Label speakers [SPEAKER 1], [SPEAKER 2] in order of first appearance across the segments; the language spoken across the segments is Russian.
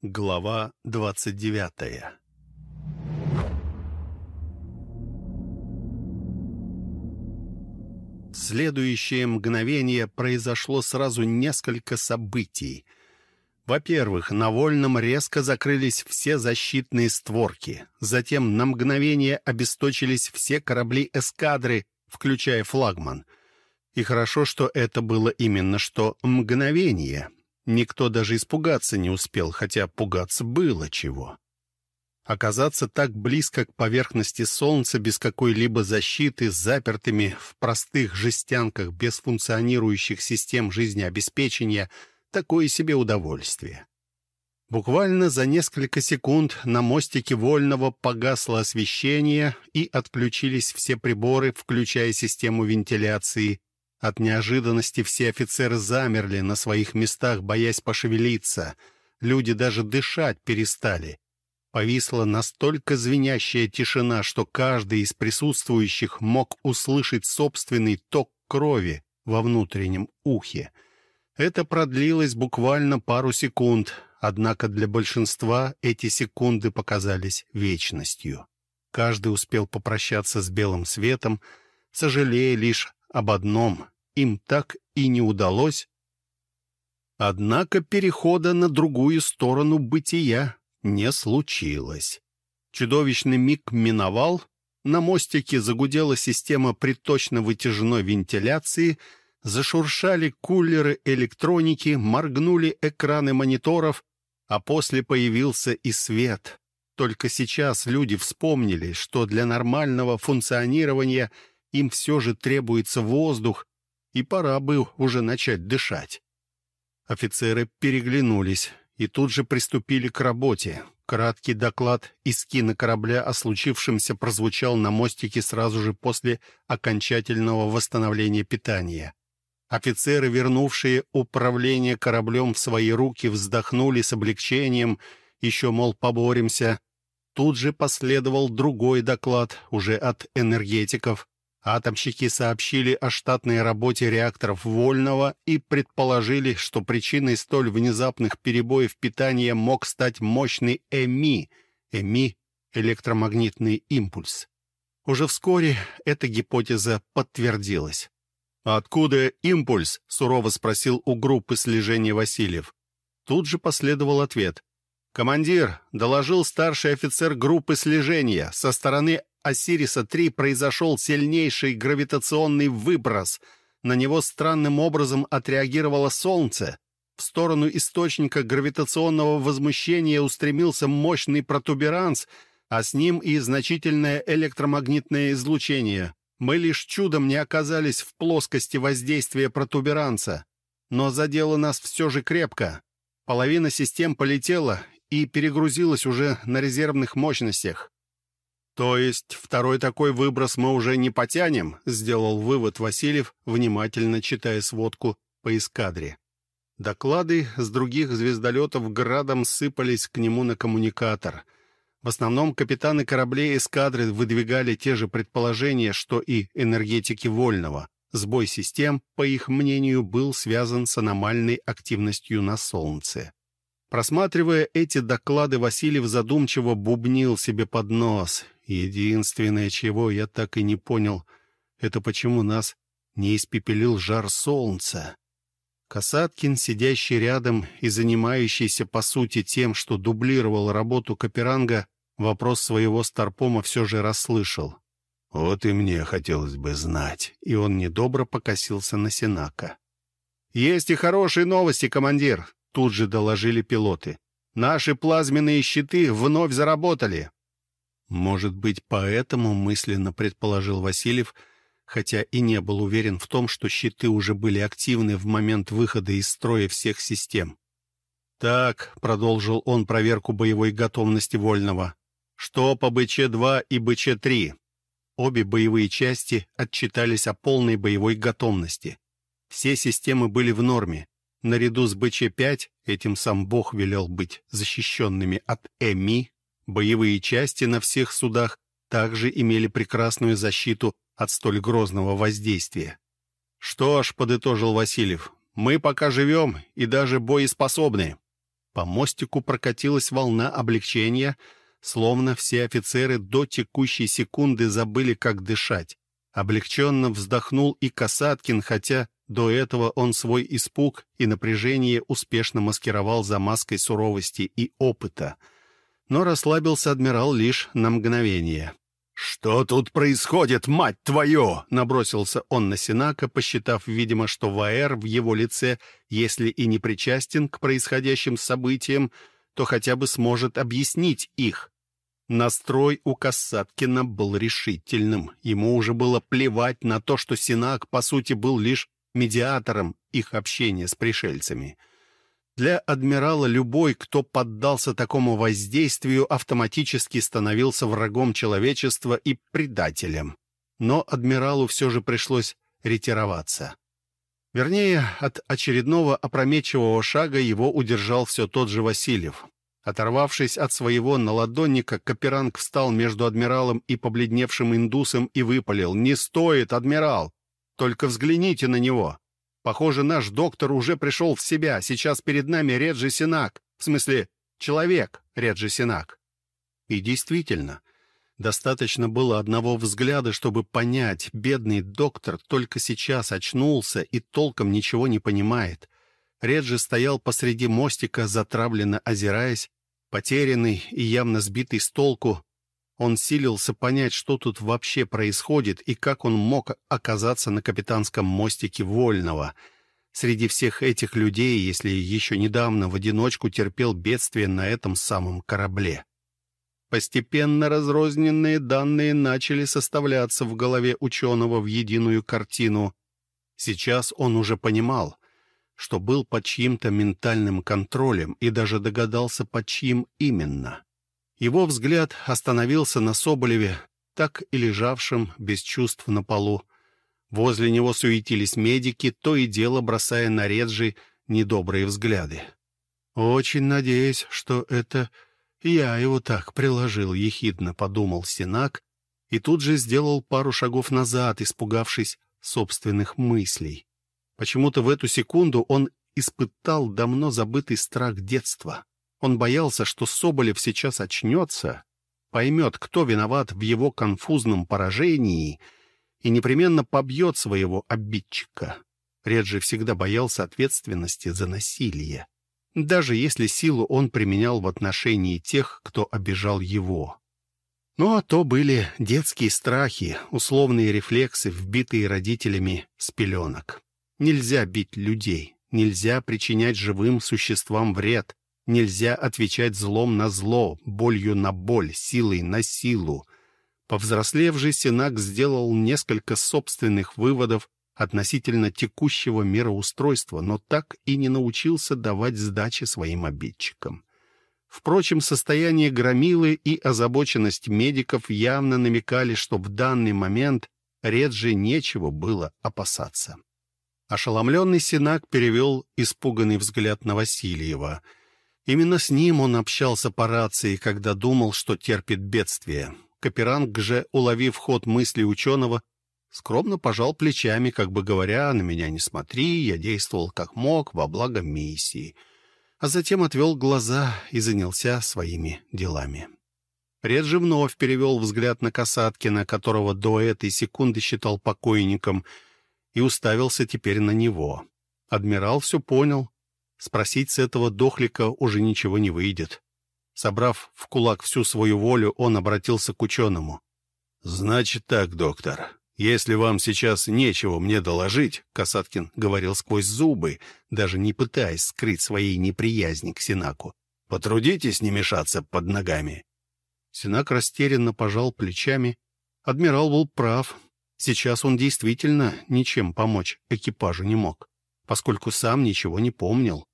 [SPEAKER 1] Глава двадцать девятая В следующее мгновение произошло сразу несколько событий. Во-первых, на Вольном резко закрылись все защитные створки. Затем на мгновение обесточились все корабли эскадры, включая флагман. И хорошо, что это было именно что мгновение. Никто даже испугаться не успел, хотя пугаться было чего. Оказаться так близко к поверхности Солнца без какой-либо защиты, запертыми в простых жестянках без функционирующих систем жизнеобеспечения — такое себе удовольствие. Буквально за несколько секунд на мостике Вольного погасло освещение и отключились все приборы, включая систему вентиляции, от неожиданности все офицеры замерли на своих местах, боясь пошевелиться. Люди даже дышать перестали. Повисла настолько звенящая тишина, что каждый из присутствующих мог услышать собственный ток крови во внутреннем ухе. Это продлилось буквально пару секунд, однако для большинства эти секунды показались вечностью. Каждый успел попрощаться с белым светом, сожалея лишь об одном им так и не удалось. Однако перехода на другую сторону бытия не случилось. Чудовищный миг миновал, на мостике загудела система приточно-вытяжной вентиляции, зашуршали кулеры электроники, моргнули экраны мониторов, а после появился и свет. Только сейчас люди вспомнили, что для нормального функционирования – им все же требуется воздух, и пора бы уже начать дышать. Офицеры переглянулись и тут же приступили к работе. Краткий доклад из кинокорабля о случившемся прозвучал на мостике сразу же после окончательного восстановления питания. Офицеры, вернувшие управление кораблем в свои руки, вздохнули с облегчением, еще, мол, поборемся. Тут же последовал другой доклад, уже от энергетиков. Атомщики сообщили о штатной работе реакторов Вольного и предположили, что причиной столь внезапных перебоев питания мог стать мощный ЭМИ, ЭМИ — электромагнитный импульс. Уже вскоре эта гипотеза подтвердилась. «Откуда импульс?» — сурово спросил у группы слежения Васильев. Тут же последовал ответ. «Командир», — доложил старший офицер группы слежения, со стороны Осириса-3 произошел сильнейший гравитационный выброс. На него странным образом отреагировало Солнце. В сторону источника гравитационного возмущения устремился мощный протуберанс, а с ним и значительное электромагнитное излучение. Мы лишь чудом не оказались в плоскости воздействия протуберанца. Но задело нас все же крепко. Половина систем полетела и перегрузилась уже на резервных мощностях. «То есть второй такой выброс мы уже не потянем?» — сделал вывод Васильев, внимательно читая сводку по эскадре. Доклады с других звездолетов градом сыпались к нему на коммуникатор. В основном капитаны кораблей эскадры выдвигали те же предположения, что и энергетики Вольного. Сбой систем, по их мнению, был связан с аномальной активностью на Солнце. Просматривая эти доклады, Васильев задумчиво бубнил себе под нос. Единственное, чего я так и не понял, это почему нас не испепелил жар солнца. Касаткин, сидящий рядом и занимающийся, по сути, тем, что дублировал работу Каперанга, вопрос своего старпома все же расслышал. «Вот и мне хотелось бы знать». И он недобро покосился на Сенака. «Есть и хорошие новости, командир», — тут же доложили пилоты. «Наши плазменные щиты вновь заработали. Может быть, поэтому мысленно предположил Васильев, хотя и не был уверен в том, что щиты уже были активны в момент выхода из строя всех систем. «Так», — продолжил он проверку боевой готовности Вольного, «что по БЧ-2 и БЧ-3?» Обе боевые части отчитались о полной боевой готовности. Все системы были в норме. Наряду с БЧ-5, этим сам Бог велел быть защищенными от ЭМИ, Боевые части на всех судах также имели прекрасную защиту от столь грозного воздействия. «Что ж», — подытожил Васильев, — «мы пока живем и даже боеспособны». По мостику прокатилась волна облегчения, словно все офицеры до текущей секунды забыли, как дышать. Облегченно вздохнул и Касаткин, хотя до этого он свой испуг и напряжение успешно маскировал за маской суровости и опыта. Но расслабился адмирал лишь на мгновение. «Что тут происходит, мать твою?» — набросился он на Синака, посчитав, видимо, что Ваэр в его лице, если и не причастен к происходящим событиям, то хотя бы сможет объяснить их. Настрой у Касаткина был решительным. Ему уже было плевать на то, что Синак, по сути, был лишь медиатором их общения с пришельцами. Для адмирала любой, кто поддался такому воздействию, автоматически становился врагом человечества и предателем. Но адмиралу все же пришлось ретироваться. Вернее, от очередного опрометчивого шага его удержал все тот же Васильев. Оторвавшись от своего наладонника, Каперанг встал между адмиралом и побледневшим индусом и выпалил. «Не стоит, адмирал! Только взгляните на него! Похоже, наш доктор уже пришел в себя. Сейчас перед нами Реджи Синак. В смысле, человек Реджи Синак. И действительно, достаточно было одного взгляда, чтобы понять, бедный доктор только сейчас очнулся и толком ничего не понимает. Реджи стоял посреди мостика, затравленно озираясь, потерянный и явно сбитый с толку, он силился понять, что тут вообще происходит и как он мог оказаться на капитанском мостике Вольного. Среди всех этих людей, если еще недавно в одиночку терпел бедствие на этом самом корабле. Постепенно разрозненные данные начали составляться в голове ученого в единую картину. Сейчас он уже понимал, что был под чьим-то ментальным контролем и даже догадался, под чьим именно. Его взгляд остановился на Соболеве, так и лежавшем без чувств на полу. Возле него суетились медики, то и дело бросая на Реджи недобрые взгляды. «Очень надеюсь, что это я его так приложил», — ехидно подумал Синак, и тут же сделал пару шагов назад, испугавшись собственных мыслей. Почему-то в эту секунду он испытал давно забытый страх детства. Он боялся, что Соболев сейчас очнется, поймет, кто виноват в его конфузном поражении и непременно побьет своего обидчика. Реджи всегда боялся ответственности за насилие, даже если силу он применял в отношении тех, кто обижал его. Ну а то были детские страхи, условные рефлексы, вбитые родителями с пеленок. Нельзя бить людей, нельзя причинять живым существам вред, Нельзя отвечать злом на зло, болью на боль, силой на силу. Повзрослев же, Синак сделал несколько собственных выводов относительно текущего мироустройства, но так и не научился давать сдачи своим обидчикам. Впрочем, состояние громилы и озабоченность медиков явно намекали, что в данный момент Реджи нечего было опасаться. Ошеломленный Синак перевел испуганный взгляд на Васильева — Именно с ним он общался по рации, когда думал, что терпит бедствие. Каперанг же, уловив ход мысли ученого, скромно пожал плечами, как бы говоря, «На меня не смотри, я действовал как мог во благо миссии». А затем отвел глаза и занялся своими делами. Реджи вновь перевел взгляд на Касаткина, которого до этой секунды считал покойником, и уставился теперь на него. Адмирал все понял Спросить с этого дохлика уже ничего не выйдет. Собрав в кулак всю свою волю, он обратился к ученому. «Значит так, доктор, если вам сейчас нечего мне доложить», — Касаткин говорил сквозь зубы, даже не пытаясь скрыть своей неприязни к Синаку, «потрудитесь не мешаться под ногами». Синак растерянно пожал плечами. Адмирал был прав. Сейчас он действительно ничем помочь экипажу не мог, поскольку сам ничего не помнил.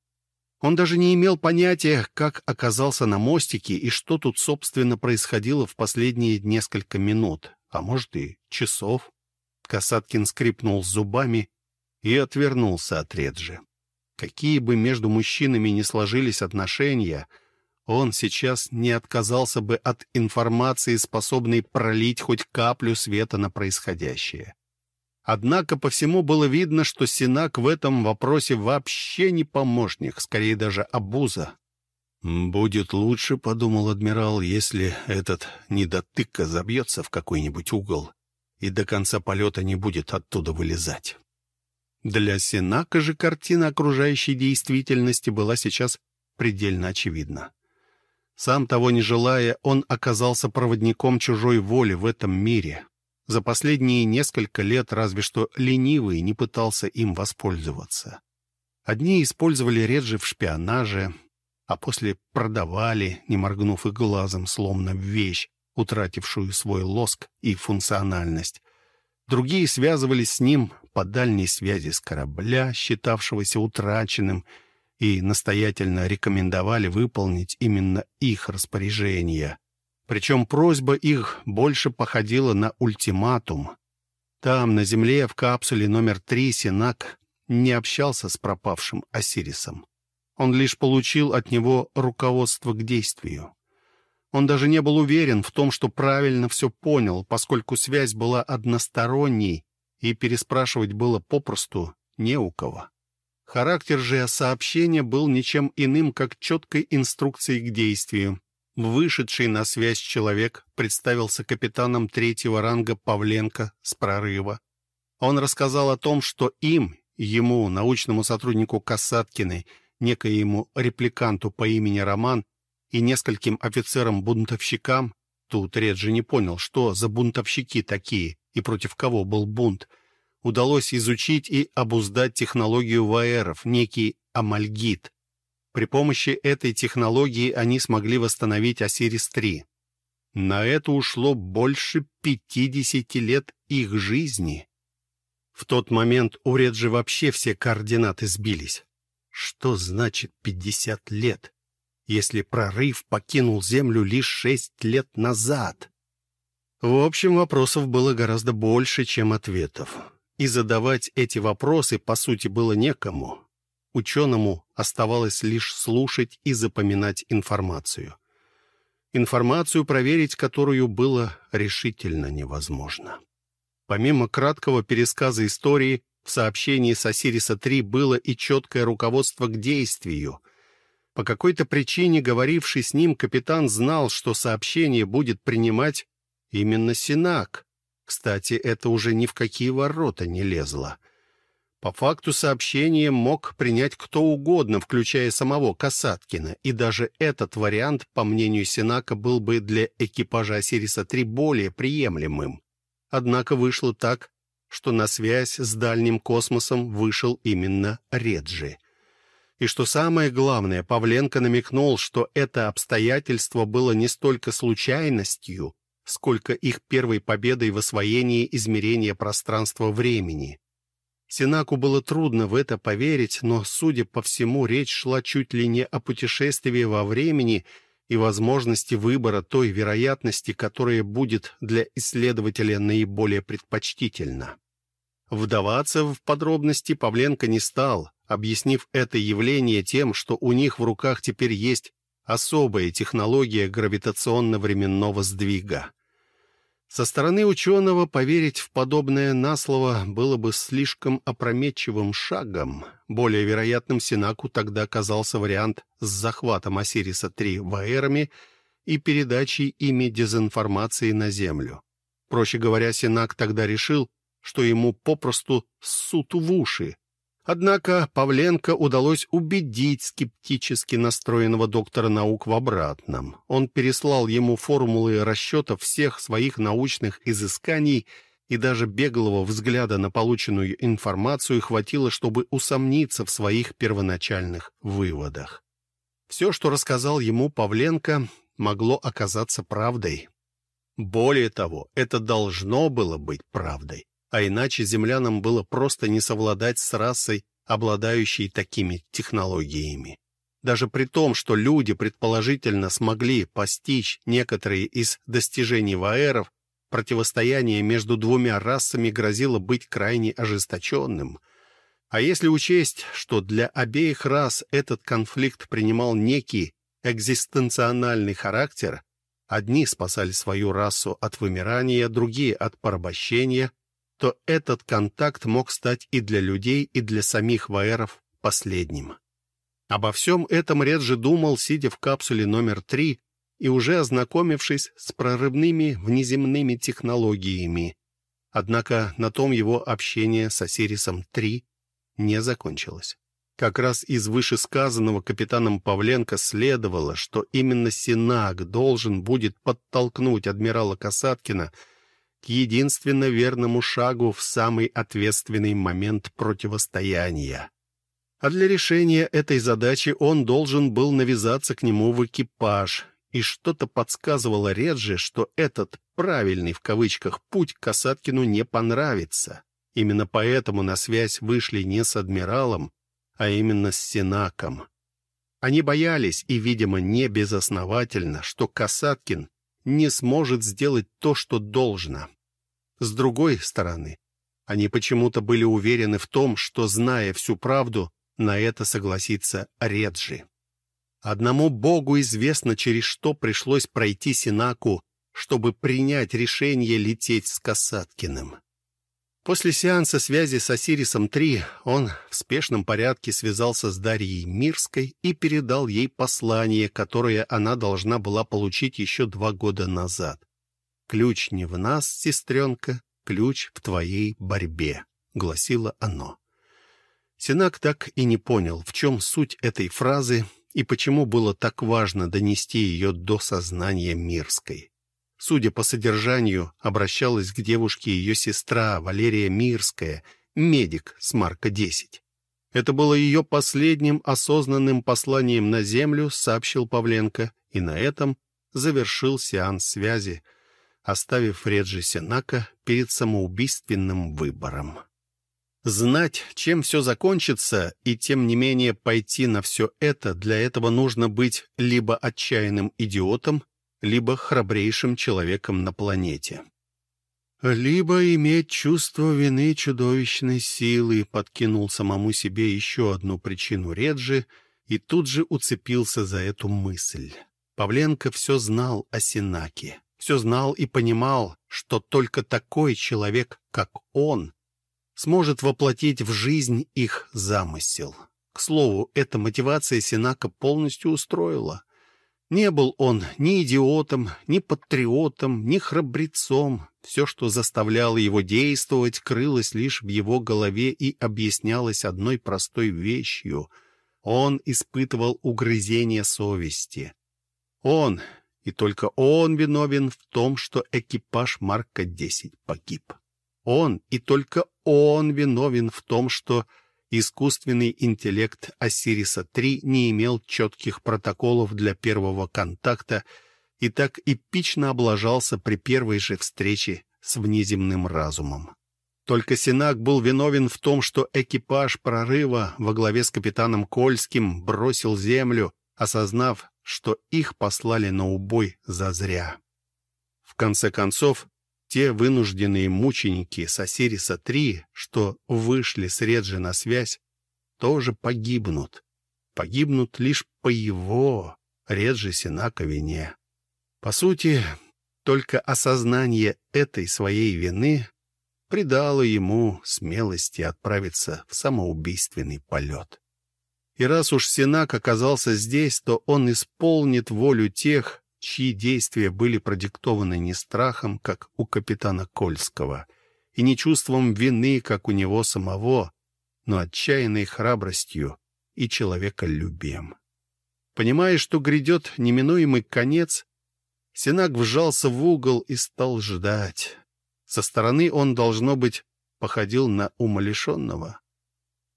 [SPEAKER 1] Он даже не имел понятия, как оказался на мостике и что тут, собственно, происходило в последние несколько минут, а может и часов. Касаткин скрипнул зубами и отвернулся от Реджи. Какие бы между мужчинами ни сложились отношения, он сейчас не отказался бы от информации, способной пролить хоть каплю света на происходящее. Однако по всему было видно, что Синак в этом вопросе вообще не помощник, скорее даже обуза. «Будет лучше, — подумал адмирал, — если этот недотыка забьется в какой-нибудь угол и до конца полета не будет оттуда вылезать». Для Сенака же картина окружающей действительности была сейчас предельно очевидна. Сам того не желая, он оказался проводником чужой воли в этом мире. За последние несколько лет разве что ленивый не пытался им воспользоваться. Одни использовали Реджи в шпионаже, а после продавали, не моргнув и глазом, словно вещь, утратившую свой лоск и функциональность. Другие связывались с ним по дальней связи с корабля, считавшегося утраченным, и настоятельно рекомендовали выполнить именно их распоряжения. Причем просьба их больше походила на ультиматум. Там, на Земле, в капсуле номер три, Синак не общался с пропавшим Осирисом. Он лишь получил от него руководство к действию. Он даже не был уверен в том, что правильно все понял, поскольку связь была односторонней, и переспрашивать было попросту не у кого. Характер же сообщения был ничем иным, как четкой инструкцией к действию. Вышедший на связь человек представился капитаном третьего ранга Павленко с прорыва. Он рассказал о том, что им, ему, научному сотруднику Касаткиной, некоему репликанту по имени Роман и нескольким офицерам-бунтовщикам, тут Реджи не понял, что за бунтовщики такие и против кого был бунт, удалось изучить и обуздать технологию ваеров, некий амальгит. При помощи этой технологии они смогли восстановить Осирис-3. На это ушло больше 50 лет их жизни. В тот момент у Реджи вообще все координаты сбились. Что значит пятьдесят лет, если прорыв покинул Землю лишь шесть лет назад? В общем, вопросов было гораздо больше, чем ответов. И задавать эти вопросы, по сути, было некому. Ученому оставалось лишь слушать и запоминать информацию. Информацию, проверить которую было решительно невозможно. Помимо краткого пересказа истории, в сообщении с Осириса-3 было и четкое руководство к действию. По какой-то причине, говоривший с ним, капитан знал, что сообщение будет принимать именно Синак. Кстати, это уже ни в какие ворота не лезло. По факту сообщение мог принять кто угодно, включая самого Касаткина, и даже этот вариант, по мнению Синака, был бы для экипажа Осириса-3 более приемлемым. Однако вышло так, что на связь с дальним космосом вышел именно Реджи. И что самое главное, Павленко намекнул, что это обстоятельство было не столько случайностью, сколько их первой победой в освоении измерения пространства-времени. Синаку было трудно в это поверить, но, судя по всему, речь шла чуть ли не о путешествии во времени и возможности выбора той вероятности, которая будет для исследователя наиболее предпочтительна. Вдаваться в подробности Павленко не стал, объяснив это явление тем, что у них в руках теперь есть особая технология гравитационно-временного сдвига. Со стороны ученого поверить в подобное на слово было бы слишком опрометчивым шагом. Более вероятным Синаку тогда оказался вариант с захватом Осириса-3 ваэрами и передачей ими дезинформации на Землю. Проще говоря, Синак тогда решил, что ему попросту ссут в уши. Однако Павленко удалось убедить скептически настроенного доктора наук в обратном. Он переслал ему формулы расчетов всех своих научных изысканий, и даже беглого взгляда на полученную информацию хватило, чтобы усомниться в своих первоначальных выводах. Все, что рассказал ему Павленко, могло оказаться правдой. Более того, это должно было быть правдой а иначе землянам было просто не совладать с расой, обладающей такими технологиями. Даже при том, что люди предположительно смогли постичь некоторые из достижений ваэров, противостояние между двумя расами грозило быть крайне ожесточенным. А если учесть, что для обеих рас этот конфликт принимал некий экзистенциональный характер, одни спасали свою расу от вымирания, другие — от порабощения — то этот контакт мог стать и для людей, и для самих ваэров последним. Обо всем этом Реджи думал, сидя в капсуле номер три и уже ознакомившись с прорывными внеземными технологиями. Однако на том его общение с Осирисом-3 не закончилось. Как раз из вышесказанного капитаном Павленко следовало, что именно Синак должен будет подтолкнуть адмирала Касаткина к единственно верному шагу в самый ответственный момент противостояния. А для решения этой задачи он должен был навязаться к нему в экипаж, и что-то подсказывало Реджи, что этот «правильный» в кавычках путь Касаткину не понравится. Именно поэтому на связь вышли не с адмиралом, а именно с Синаком. Они боялись, и, видимо, не безосновательно, что Касаткин не сможет сделать то, что должно. С другой стороны, они почему-то были уверены в том, что, зная всю правду, на это согласится Реджи. Одному Богу известно, через что пришлось пройти Синаку, чтобы принять решение лететь с Касаткиным. После сеанса связи с Осирисом-3 он в спешном порядке связался с Дарьей Мирской и передал ей послание, которое она должна была получить еще два года назад. «Ключ не в нас, сестренка, ключ в твоей борьбе», — гласило оно. Синак так и не понял, в чем суть этой фразы и почему было так важно донести ее до сознания Мирской. Судя по содержанию, обращалась к девушке ее сестра Валерия Мирская, медик с Марка-10. Это было ее последним осознанным посланием на Землю, сообщил Павленко, и на этом завершил сеанс связи, оставив Реджи Сенака перед самоубийственным выбором. Знать, чем все закончится, и тем не менее пойти на все это, для этого нужно быть либо отчаянным идиотом, либо храбрейшим человеком на планете. Либо иметь чувство вины чудовищной силы, подкинул самому себе еще одну причину Реджи и тут же уцепился за эту мысль. Павленко все знал о Синаке, все знал и понимал, что только такой человек, как он, сможет воплотить в жизнь их замысел. К слову, эта мотивация Синака полностью устроила. Не был он ни идиотом, ни патриотом, ни храбрецом. Все, что заставляло его действовать, крылось лишь в его голове и объяснялось одной простой вещью. Он испытывал угрызение совести. Он, и только он виновен в том, что экипаж Марка-10 погиб. Он, и только он виновен в том, что искусственный интеллект Осириса-3 не имел четких протоколов для первого контакта и так эпично облажался при первой же встрече с внеземным разумом. Только Синак был виновен в том, что экипаж прорыва во главе с капитаном Кольским бросил землю, осознав, что их послали на убой зазря. В конце концов, те вынужденные мученики с Осириса-3, что вышли с Реджи на связь, тоже погибнут. Погибнут лишь по его, Реджи Синака, вине. По сути, только осознание этой своей вины придало ему смелости отправиться в самоубийственный полет. И раз уж Синак оказался здесь, то он исполнит волю тех, чьи действия были продиктованы не страхом, как у капитана Кольского, и не чувством вины, как у него самого, но отчаянной храбростью и человеколюбием. Понимая, что грядет неминуемый конец, Синак вжался в угол и стал ждать. Со стороны он, должно быть, походил на умалишенного.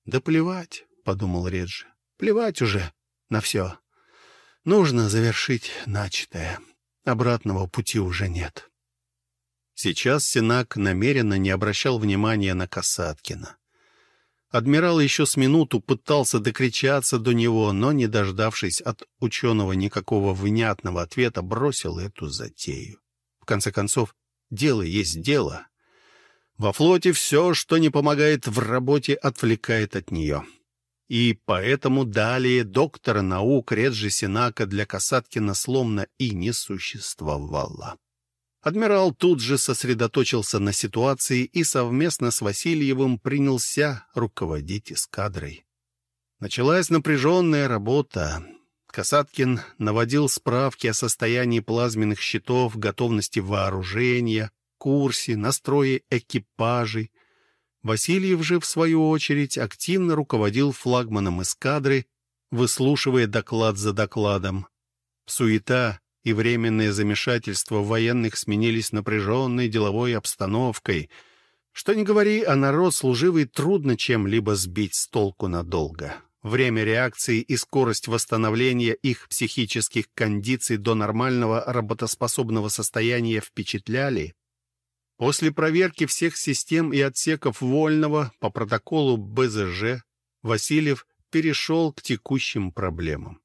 [SPEAKER 1] «Да плевать», — подумал Реджи, — «плевать уже на все». Нужно завершить начатое. Обратного пути уже нет. Сейчас Синак намеренно не обращал внимания на Касаткина. Адмирал еще с минуту пытался докричаться до него, но, не дождавшись от ученого никакого внятного ответа, бросил эту затею. В конце концов, дело есть дело. Во флоте все, что не помогает в работе, отвлекает от нее и поэтому далее доктора наук Реджи Синака для Касаткина словно и не существовало. Адмирал тут же сосредоточился на ситуации и совместно с Васильевым принялся руководить эскадрой. Началась напряженная работа. Касаткин наводил справки о состоянии плазменных щитов, готовности вооружения, курсе, настрое экипажей. Васильев же, в свою очередь, активно руководил флагманом эскадры, выслушивая доклад за докладом. Суета и временное замешательство военных сменились напряженной деловой обстановкой. Что ни говори, а народ служивый трудно чем-либо сбить с толку надолго. Время реакции и скорость восстановления их психических кондиций до нормального работоспособного состояния впечатляли. После проверки всех систем и отсеков Вольного по протоколу БЗЖ Васильев перешел к текущим проблемам.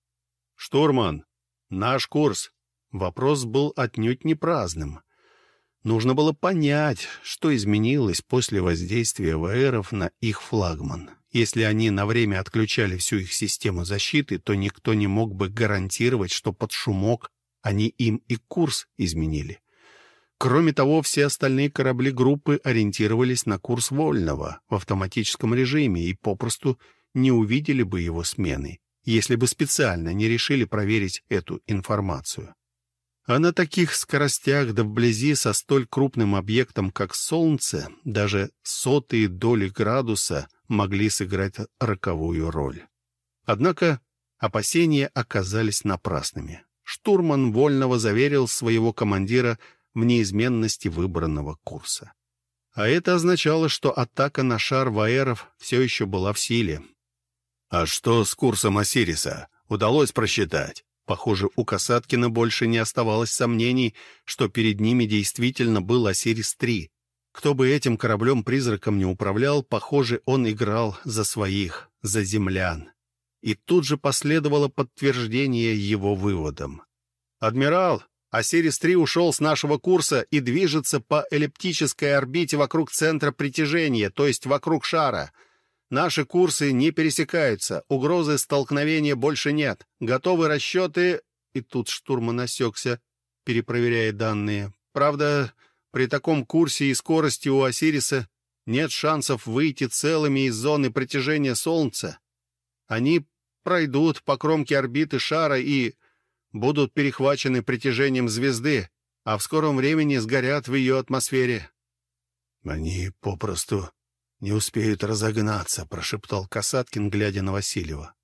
[SPEAKER 1] «Штурман, наш курс». Вопрос был отнюдь не праздным. Нужно было понять, что изменилось после воздействия ВРов на их флагман. Если они на время отключали всю их систему защиты, то никто не мог бы гарантировать, что под шумок они им и курс изменили. Кроме того, все остальные корабли группы ориентировались на курс Вольного в автоматическом режиме и попросту не увидели бы его смены, если бы специально не решили проверить эту информацию. А на таких скоростях да вблизи со столь крупным объектом, как Солнце, даже сотые доли градуса могли сыграть роковую роль. Однако опасения оказались напрасными. Штурман Вольного заверил своего командира в неизменности выбранного курса. А это означало, что атака на шар Ваеров все еще была в силе. «А что с курсом Осириса? Удалось просчитать?» Похоже, у Касаткина больше не оставалось сомнений, что перед ними действительно был Осирис-3. Кто бы этим кораблем-призраком не управлял, похоже, он играл за своих, за землян. И тут же последовало подтверждение его выводам. «Адмирал, Осирис-3 ушел с нашего курса и движется по эллиптической орбите вокруг центра притяжения, то есть вокруг шара». Наши курсы не пересекаются, угрозы столкновения больше нет. Готовы расчеты...» И тут штурман осекся, перепроверяя данные. «Правда, при таком курсе и скорости у Осириса нет шансов выйти целыми из зоны притяжения Солнца. Они пройдут по кромке орбиты шара и будут перехвачены притяжением звезды, а в скором времени сгорят в ее атмосфере». «Они попросту не успеют разогнаться», — прошептал Касаткин, глядя на Васильева.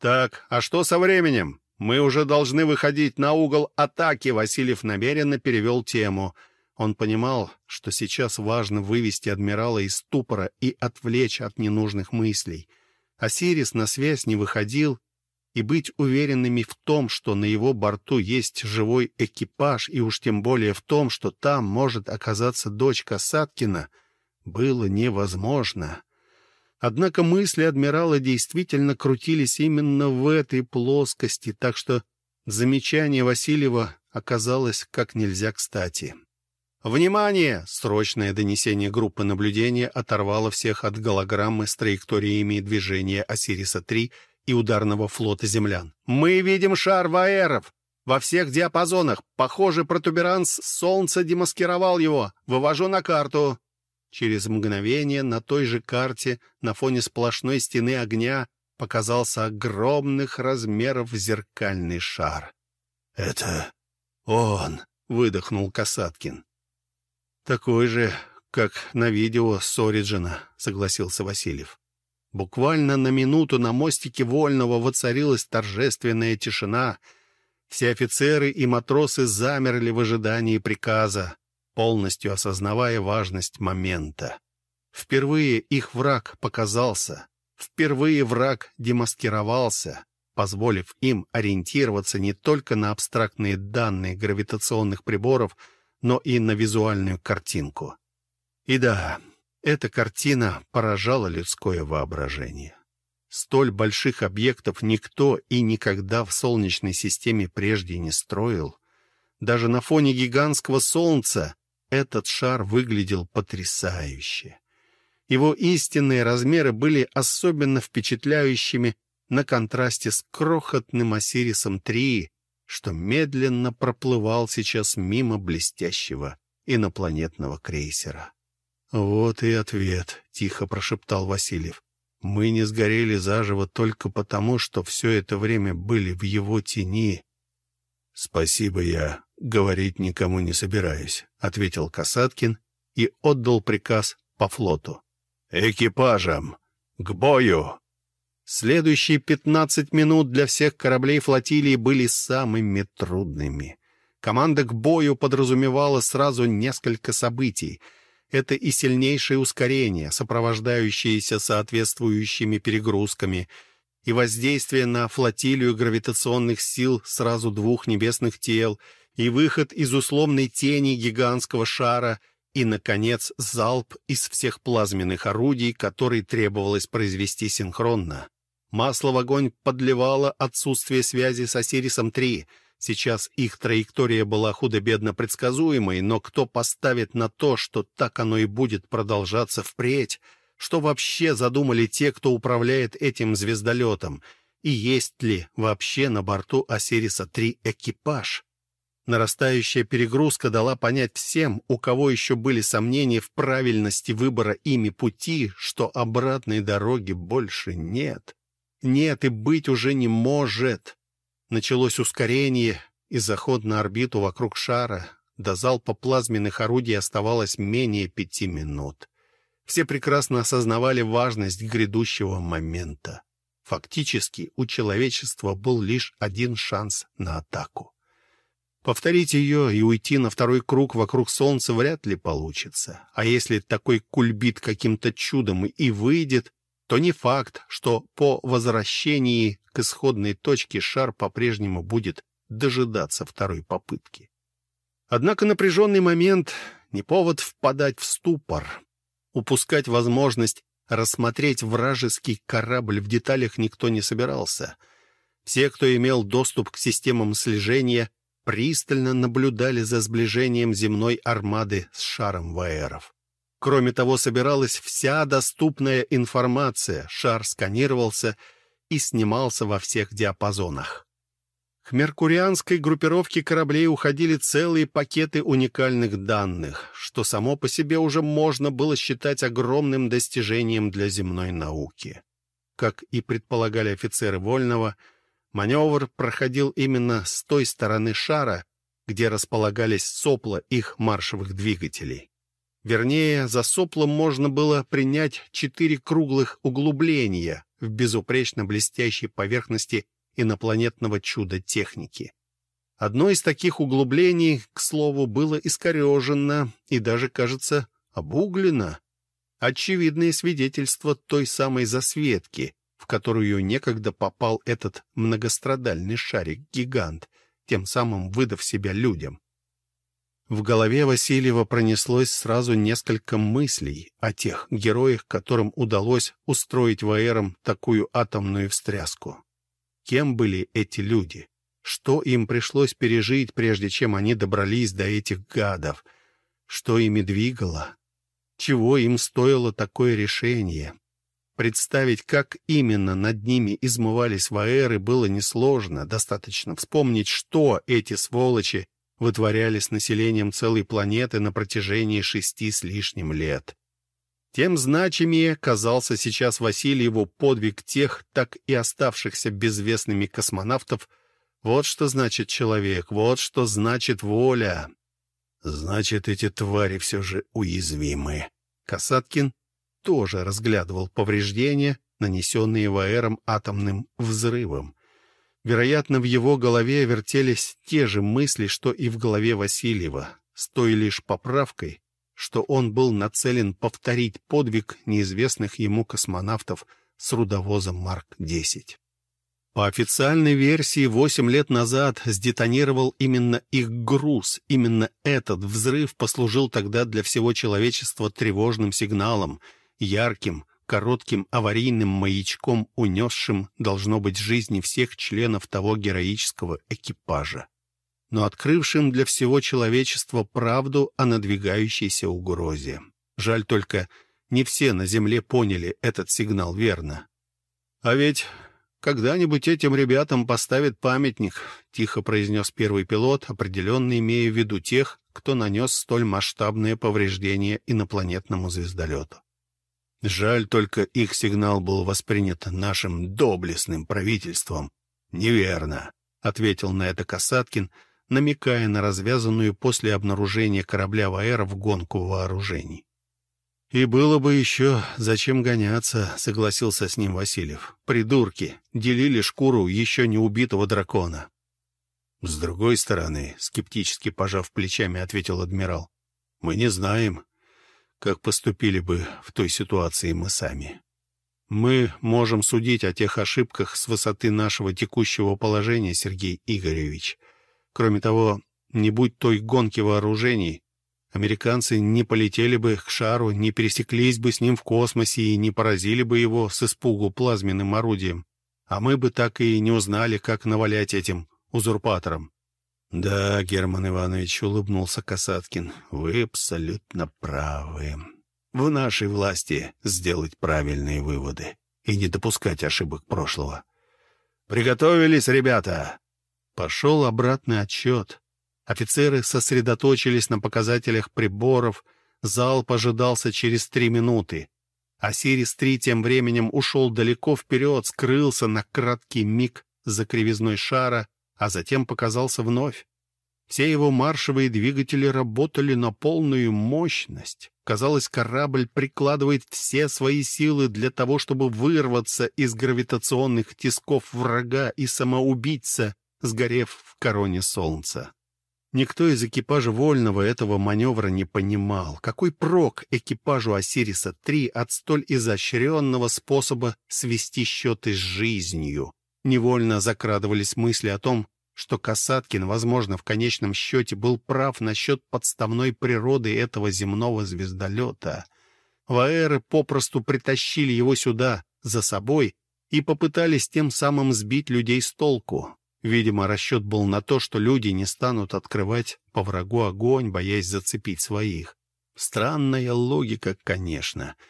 [SPEAKER 1] «Так, а что со временем? Мы уже должны выходить на угол атаки», — Васильев намеренно перевел тему. Он понимал, что сейчас важно вывести адмирала из ступора и отвлечь от ненужных мыслей. Осирис на связь не выходил, и быть уверенными в том, что на его борту есть живой экипаж, и уж тем более в том, что там может оказаться дочь Касаткина — было невозможно. Однако мысли адмирала действительно крутились именно в этой плоскости, так что замечание Васильева оказалось как нельзя кстати. «Внимание!» — срочное донесение группы наблюдения оторвало всех от голограммы с траекториями движения Осириса-3 и ударного флота землян. «Мы видим шар Ваэров! Во всех диапазонах! Похоже, протуберанс Солнца демаскировал его! Вывожу на карту!» Через мгновение на той же карте на фоне сплошной стены огня показался огромных размеров зеркальный шар. «Это он!» — выдохнул Касаткин. «Такой же, как на видео с Ориджина», — согласился Васильев. Буквально на минуту на мостике Вольного воцарилась торжественная тишина. Все офицеры и матросы замерли в ожидании приказа полностью осознавая важность момента. Впервые их враг показался, впервые враг демаскировался, позволив им ориентироваться не только на абстрактные данные гравитационных приборов, но и на визуальную картинку. И да, эта картина поражала людское воображение. Столь больших объектов никто и никогда в Солнечной системе прежде не строил. Даже на фоне гигантского Солнца этот шар выглядел потрясающе. Его истинные размеры были особенно впечатляющими на контрасте с крохотным Осирисом-3, что медленно проплывал сейчас мимо блестящего инопланетного крейсера. «Вот и ответ», — тихо прошептал Васильев. Мы не сгорели заживо только потому, что все это время были в его тени. «Спасибо, я говорить никому не собираюсь», — ответил Касаткин и отдал приказ по флоту. «Экипажам! К бою!» Следующие пятнадцать минут для всех кораблей флотилии были самыми трудными. Команда к бою подразумевала сразу несколько событий. Это и сильнейшее ускорение, сопровождающееся соответствующими перегрузками, и воздействие на флотилию гравитационных сил сразу двух небесных тел, и выход из условной тени гигантского шара, и, наконец, залп из всех плазменных орудий, который требовалось произвести синхронно. Масло в огонь подливало отсутствие связи с Осирисом-3 — Сейчас их траектория была худо-бедно предсказуемой, но кто поставит на то, что так оно и будет продолжаться впредь? Что вообще задумали те, кто управляет этим звездолетом? И есть ли вообще на борту Осириса-3 экипаж? Нарастающая перегрузка дала понять всем, у кого еще были сомнения в правильности выбора ими пути, что обратной дороги больше нет. Нет и быть уже не может. Началось ускорение и заход на орбиту вокруг шара. До залпа плазменных орудий оставалось менее пяти минут. Все прекрасно осознавали важность грядущего момента. Фактически у человечества был лишь один шанс на атаку. Повторить ее и уйти на второй круг вокруг Солнца вряд ли получится. А если такой кульбит каким-то чудом и выйдет, то не факт, что по возвращении к исходной точке шар по-прежнему будет дожидаться второй попытки. Однако напряженный момент — не повод впадать в ступор. Упускать возможность рассмотреть вражеский корабль в деталях никто не собирался. Все, кто имел доступ к системам слежения, пристально наблюдали за сближением земной армады с шаром ваеров. Кроме того, собиралась вся доступная информация, шар сканировался и снимался во всех диапазонах. К меркурианской группировке кораблей уходили целые пакеты уникальных данных, что само по себе уже можно было считать огромным достижением для земной науки. Как и предполагали офицеры Вольного, маневр проходил именно с той стороны шара, где располагались сопла их маршевых двигателей. Вернее, за соплом можно было принять четыре круглых углубления в безупречно блестящей поверхности инопланетного чуда техники. Одно из таких углублений, к слову, было искорежено и даже, кажется, обуглено. Очевидное свидетельство той самой засветки, в которую некогда попал этот многострадальный шарик-гигант, тем самым выдав себя людям. В голове Васильева пронеслось сразу несколько мыслей о тех героях, которым удалось устроить ВРом такую атомную встряску. Кем были эти люди? Что им пришлось пережить, прежде чем они добрались до этих гадов? Что ими двигало? Чего им стоило такое решение? Представить, как именно над ними измывались ваэры, было несложно. Достаточно вспомнить, что эти сволочи вытворяли с населением целой планеты на протяжении шести с лишним лет. Тем значимее казался сейчас Васильеву подвиг тех, так и оставшихся безвестными космонавтов. Вот что значит человек, вот что значит воля. Значит, эти твари все же уязвимы. Касаткин тоже разглядывал повреждения, нанесенные ВАЭРом атомным взрывом. Вероятно, в его голове вертелись те же мысли, что и в голове Васильева, с той лишь поправкой, что он был нацелен повторить подвиг неизвестных ему космонавтов с рудовозом Марк-10. По официальной версии, восемь лет назад сдетонировал именно их груз. Именно этот взрыв послужил тогда для всего человечества тревожным сигналом, ярким, коротким аварийным маячком, унесшим, должно быть, жизни всех членов того героического экипажа, но открывшим для всего человечества правду о надвигающейся угрозе. Жаль только, не все на Земле поняли этот сигнал верно. «А ведь когда-нибудь этим ребятам поставят памятник», — тихо произнес первый пилот, определенно имея в виду тех, кто нанес столь масштабное повреждение инопланетному звездолету. Жаль, только их сигнал был воспринят нашим доблестным правительством. Неверно, — ответил на это Касаткин, намекая на развязанную после обнаружения корабля Ваэра в гонку вооружений. «И было бы еще зачем гоняться», — согласился с ним Васильев. «Придурки! Делили шкуру еще не убитого дракона». «С другой стороны», — скептически пожав плечами, ответил адмирал, «мы не знаем, как поступили бы в той ситуации мы сами. Мы можем судить о тех ошибках с высоты нашего текущего положения, Сергей Игоревич. Кроме того, не будь той гонки вооружений, американцы не полетели бы к шару, не пересеклись бы с ним в космосе и не поразили бы его с испугу плазменным орудием. А мы бы так и не узнали, как навалять этим узурпаторам. «Да, Герман Иванович, — улыбнулся Касаткин, — вы абсолютно правы. В нашей власти сделать правильные выводы и не допускать ошибок прошлого. Приготовились, ребята!» Пошел обратный отчет. Офицеры сосредоточились на показателях приборов. Залп ожидался через три минуты. А Сирис-3 тем временем ушел далеко вперед, скрылся на краткий миг за кривизной шара — а затем показался вновь. Все его маршевые двигатели работали на полную мощность. Казалось, корабль прикладывает все свои силы для того, чтобы вырваться из гравитационных тисков врага и самоубиться, сгорев в короне солнца. Никто из экипажа Вольного этого маневра не понимал. Какой прок экипажу Осириса-3 от столь изощренного способа свести счеты с жизнью? Невольно закрадывались мысли о том, что Касаткин, возможно, в конечном счете был прав насчет подставной природы этого земного звездолета. Ваэры попросту притащили его сюда, за собой, и попытались тем самым сбить людей с толку. Видимо, расчет был на то, что люди не станут открывать по врагу огонь, боясь зацепить своих. Странная логика, конечно. —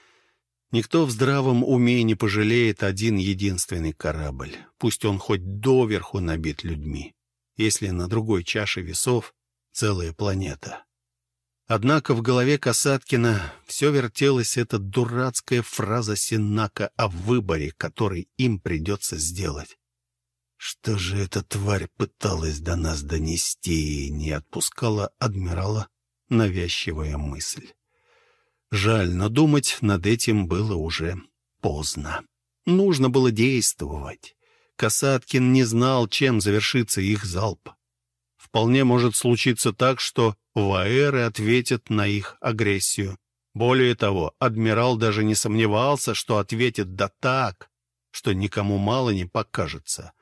[SPEAKER 1] Никто в здравом уме не пожалеет один единственный корабль, пусть он хоть доверху набит людьми, если на другой чаше весов целая планета. Однако в голове Касаткина все вертелась эта дурацкая фраза Синака о выборе, который им придется сделать. Что же эта тварь пыталась до нас донести, не отпускала адмирала навязчивая мысль. Жаль, но думать над этим было уже поздно. Нужно было действовать. Касаткин не знал, чем завершится их залп. Вполне может случиться так, что ваэры ответят на их агрессию. Более того, адмирал даже не сомневался, что ответит да так, что никому мало не покажется.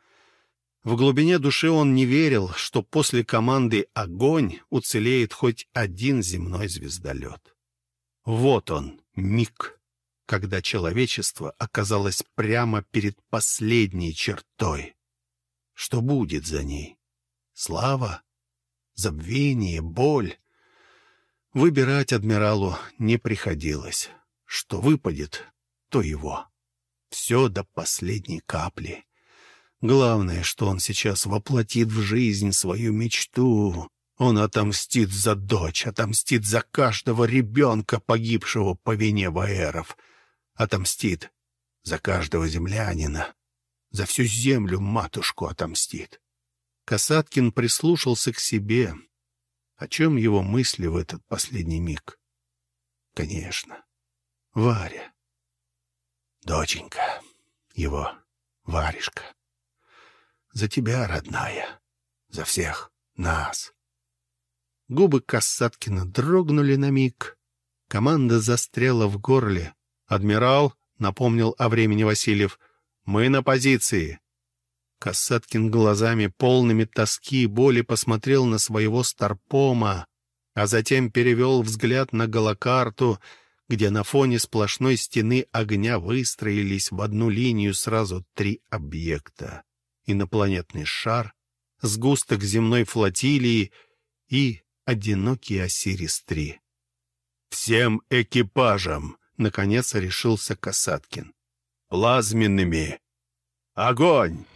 [SPEAKER 1] В глубине души он не верил, что после команды «Огонь» уцелеет хоть один земной звездолет. Вот он, миг, когда человечество оказалось прямо перед последней чертой. Что будет за ней? Слава? Забвение? Боль? Выбирать адмиралу не приходилось. Что выпадет, то его. Все до последней капли. Главное, что он сейчас воплотит в жизнь свою мечту, он отомстит за дочь, отомстит за каждого ребенка, погибшего по вине Ваэров. Отомстит за каждого землянина. За всю землю матушку отомстит. Касаткин прислушался к себе. О чем его мысли в этот последний миг? Конечно, Варя. Доченька, его Варежка. За тебя, родная, за всех нас. Губы Касаткина дрогнули на миг. Команда застряла в горле. «Адмирал», — напомнил о времени Васильев, — «мы на позиции». Касаткин глазами, полными тоски и боли, посмотрел на своего старпома, а затем перевел взгляд на голокарту, где на фоне сплошной стены огня выстроились в одну линию сразу три объекта. Инопланетный шар, сгусток земной флотилии и одинокий Осирис-3. «Всем экипажам!» — наконец решился Касаткин. «Плазменными! Огонь!»